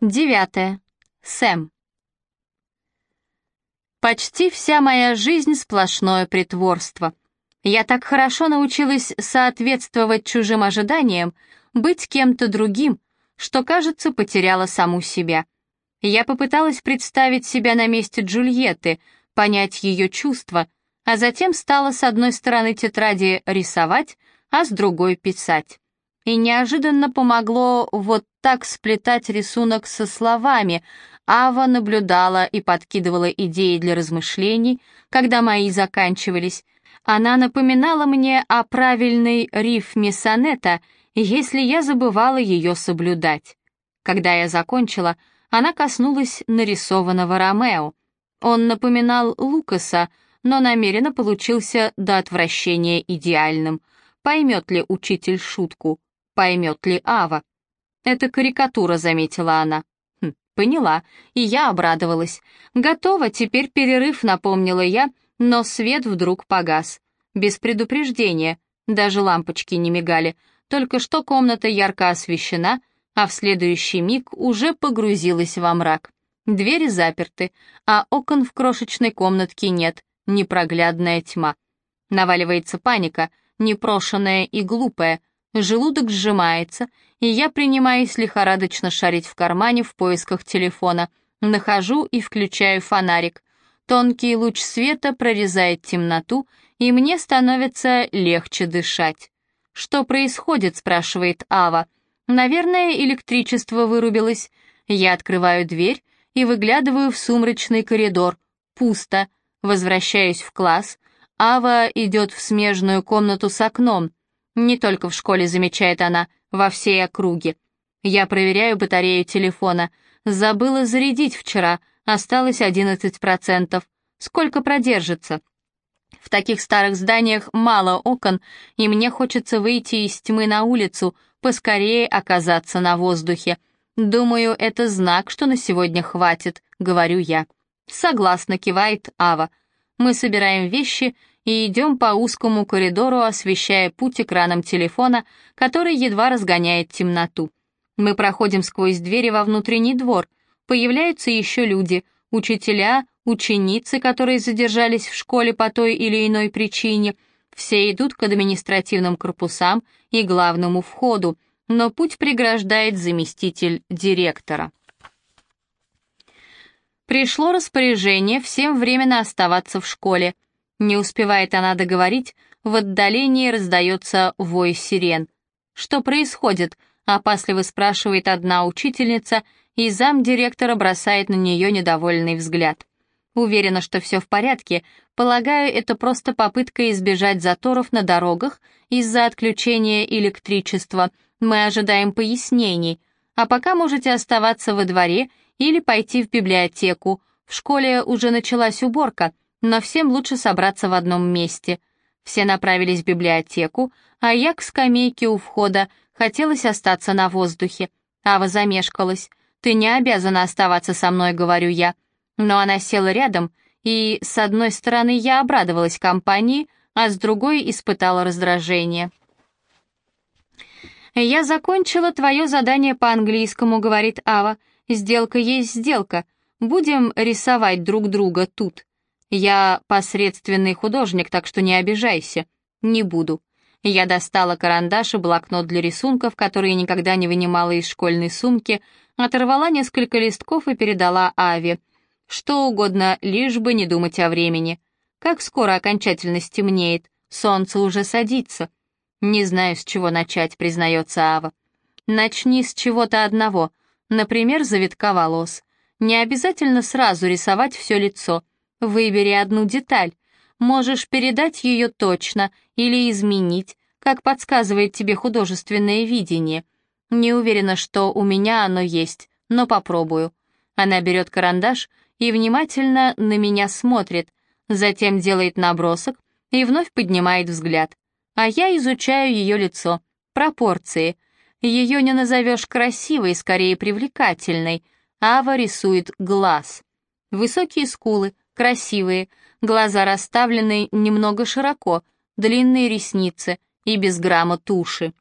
Девятое. Сэм. Почти вся моя жизнь — сплошное притворство. Я так хорошо научилась соответствовать чужим ожиданиям, быть кем-то другим, что, кажется, потеряла саму себя. Я попыталась представить себя на месте Джульетты, понять ее чувства, а затем стала с одной стороны тетради рисовать, а с другой писать и неожиданно помогло вот так сплетать рисунок со словами. Ава наблюдала и подкидывала идеи для размышлений, когда мои заканчивались. Она напоминала мне о правильной рифме сонета, если я забывала ее соблюдать. Когда я закончила, она коснулась нарисованного Ромео. Он напоминал Лукаса, но намеренно получился до отвращения идеальным. Поймет ли учитель шутку? поймет ли Ава. «Это карикатура», — заметила она. Хм, «Поняла, и я обрадовалась. Готово, теперь перерыв», — напомнила я, но свет вдруг погас. Без предупреждения, даже лампочки не мигали. Только что комната ярко освещена, а в следующий миг уже погрузилась во мрак. Двери заперты, а окон в крошечной комнатке нет, непроглядная тьма. Наваливается паника, непрошенная и глупая, Желудок сжимается, и я принимаюсь лихорадочно шарить в кармане в поисках телефона. Нахожу и включаю фонарик. Тонкий луч света прорезает темноту, и мне становится легче дышать. «Что происходит?» — спрашивает Ава. «Наверное, электричество вырубилось». Я открываю дверь и выглядываю в сумрачный коридор. Пусто. Возвращаюсь в класс. Ава идет в смежную комнату с окном. Не только в школе, замечает она, во всей округе. Я проверяю батарею телефона. Забыла зарядить вчера, осталось 11%. Сколько продержится? В таких старых зданиях мало окон, и мне хочется выйти из тьмы на улицу, поскорее оказаться на воздухе. Думаю, это знак, что на сегодня хватит, говорю я. Согласно, кивает Ава. Мы собираем вещи и идем по узкому коридору, освещая путь экраном телефона, который едва разгоняет темноту. Мы проходим сквозь двери во внутренний двор. Появляются еще люди, учителя, ученицы, которые задержались в школе по той или иной причине. Все идут к административным корпусам и главному входу, но путь преграждает заместитель директора. Пришло распоряжение всем временно оставаться в школе — не успевает она договорить, в отдалении раздается вой сирен. «Что происходит?» — опасливо спрашивает одна учительница, и замдиректора бросает на нее недовольный взгляд. Уверена, что все в порядке, полагаю, это просто попытка избежать заторов на дорогах из-за отключения электричества. Мы ожидаем пояснений. А пока можете оставаться во дворе или пойти в библиотеку. В школе уже началась уборка — но всем лучше собраться в одном месте. Все направились в библиотеку, а я к скамейке у входа, хотелось остаться на воздухе. Ава замешкалась. «Ты не обязана оставаться со мной», — говорю я. Но она села рядом, и с одной стороны я обрадовалась компании, а с другой испытала раздражение. «Я закончила твое задание по английскому», — говорит Ава. «Сделка есть сделка. Будем рисовать друг друга тут». Я посредственный художник, так что не обижайся. Не буду. Я достала карандаш и блокнот для рисунков, которые никогда не вынимала из школьной сумки, оторвала несколько листков и передала Аве. Что угодно, лишь бы не думать о времени. Как скоро окончательно стемнеет, солнце уже садится. Не знаю, с чего начать, признается Ава. Начни с чего-то одного, например, завитка волос. Не обязательно сразу рисовать все лицо — Выбери одну деталь. Можешь передать ее точно или изменить, как подсказывает тебе художественное видение. Не уверена, что у меня оно есть, но попробую. Она берет карандаш и внимательно на меня смотрит, затем делает набросок и вновь поднимает взгляд. А я изучаю ее лицо, пропорции. Ее не назовешь красивой, скорее привлекательной. Ава рисует глаз. Высокие скулы, красивые, глаза расставлены немного широко, длинные ресницы и без грамма туши.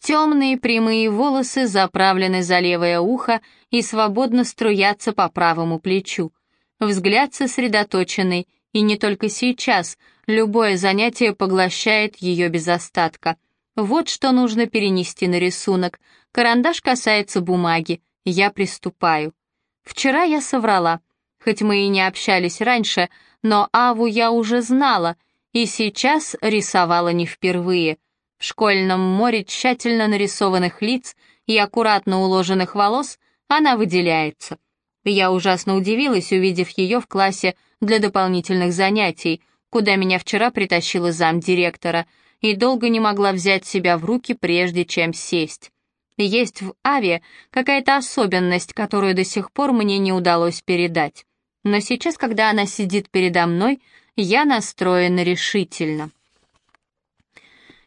Темные прямые волосы заправлены за левое ухо и свободно струятся по правому плечу. Взгляд сосредоточенный, и не только сейчас, любое занятие поглощает ее без остатка. Вот что нужно перенести на рисунок. Карандаш касается бумаги. Я приступаю. Вчера я соврала. Хоть мы и не общались раньше, но Аву я уже знала, и сейчас рисовала не впервые — в школьном море тщательно нарисованных лиц и аккуратно уложенных волос она выделяется. Я ужасно удивилась, увидев ее в классе для дополнительных занятий, куда меня вчера притащила замдиректора, и долго не могла взять себя в руки, прежде чем сесть. Есть в Аве какая-то особенность, которую до сих пор мне не удалось передать. Но сейчас, когда она сидит передо мной, я настроена решительно.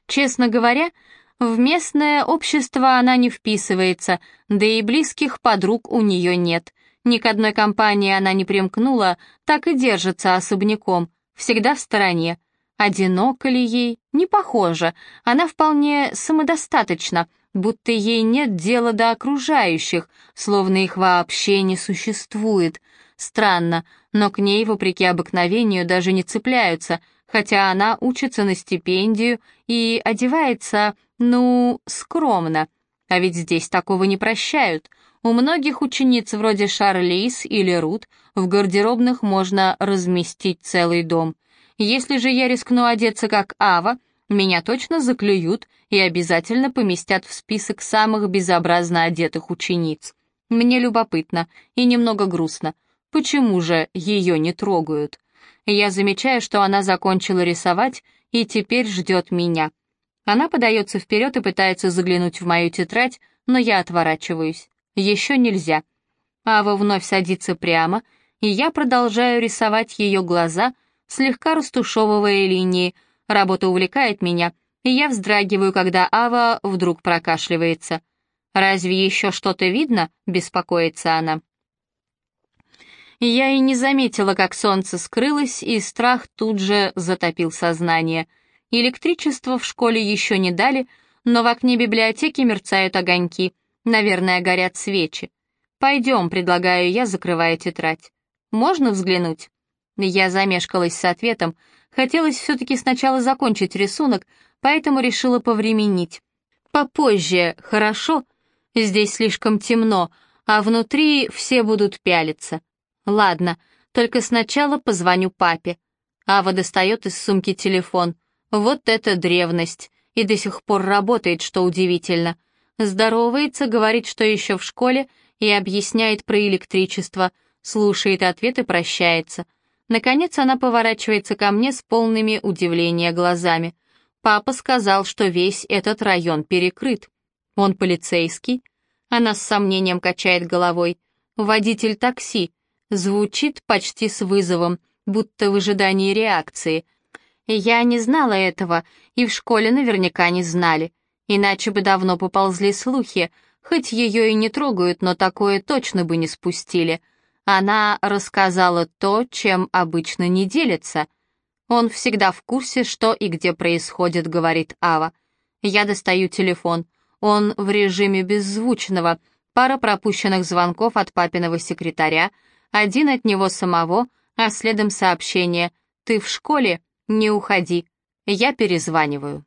Честно говоря, в местное общество она не вписывается, да и близких подруг у нее нет. Ни к одной компании она не примкнула, так и держится особняком, всегда в стороне. Одиноко ли ей? Не похоже. Она вполне самодостаточна, будто ей нет дела до окружающих, словно их вообще не существует. Странно, но к ней, вопреки обыкновению, даже не цепляются — хотя она учится на стипендию и одевается, ну, скромно. А ведь здесь такого не прощают. У многих учениц вроде Шарлиз или Рут в гардеробных можно разместить целый дом. Если же я рискну одеться как Ава, меня точно заклюют и обязательно поместят в список самых безобразно одетых учениц. Мне любопытно и немного грустно. Почему же ее не трогают? Я замечаю, что она закончила рисовать и теперь ждет меня. Она подается вперед и пытается заглянуть в мою тетрадь, но я отворачиваюсь. Еще нельзя. Ава вновь садится прямо, и я продолжаю рисовать ее глаза, слегка растушевывая линии. Работа увлекает меня, и я вздрагиваю, когда Ава вдруг прокашливается. «Разве еще что-то видно?» — беспокоится она. Я и не заметила, как солнце скрылось, и страх тут же затопил сознание. Электричество в школе еще не дали, но в окне библиотеки мерцают огоньки. Наверное, горят свечи. «Пойдем», — предлагаю я, закрывая тетрадь. «Можно взглянуть?» Я замешкалась с ответом. Хотелось все-таки сначала закончить рисунок, поэтому решила повременить. «Попозже, хорошо? Здесь слишком темно, а внутри все будут пялиться». Ладно, только сначала позвоню папе. Ава достает из сумки телефон. Вот это древность. И до сих пор работает, что удивительно. Здоровается, говорит, что еще в школе, и объясняет про электричество, слушает ответ и прощается. Наконец она поворачивается ко мне с полными удивления глазами. Папа сказал, что весь этот район перекрыт. Он полицейский? Она с сомнением качает головой. Водитель такси. Звучит почти с вызовом, будто в ожидании реакции. Я не знала этого, и в школе наверняка не знали. Иначе бы давно поползли слухи, хоть ее и не трогают, но такое точно бы не спустили. Она рассказала то, чем обычно не делится. Он всегда в курсе, что и где происходит, говорит Ава. Я достаю телефон. Он в режиме беззвучного. Пара пропущенных звонков от папиного секретаря — один от него самого, а следом сообщение «Ты в школе? Не уходи». Я перезваниваю.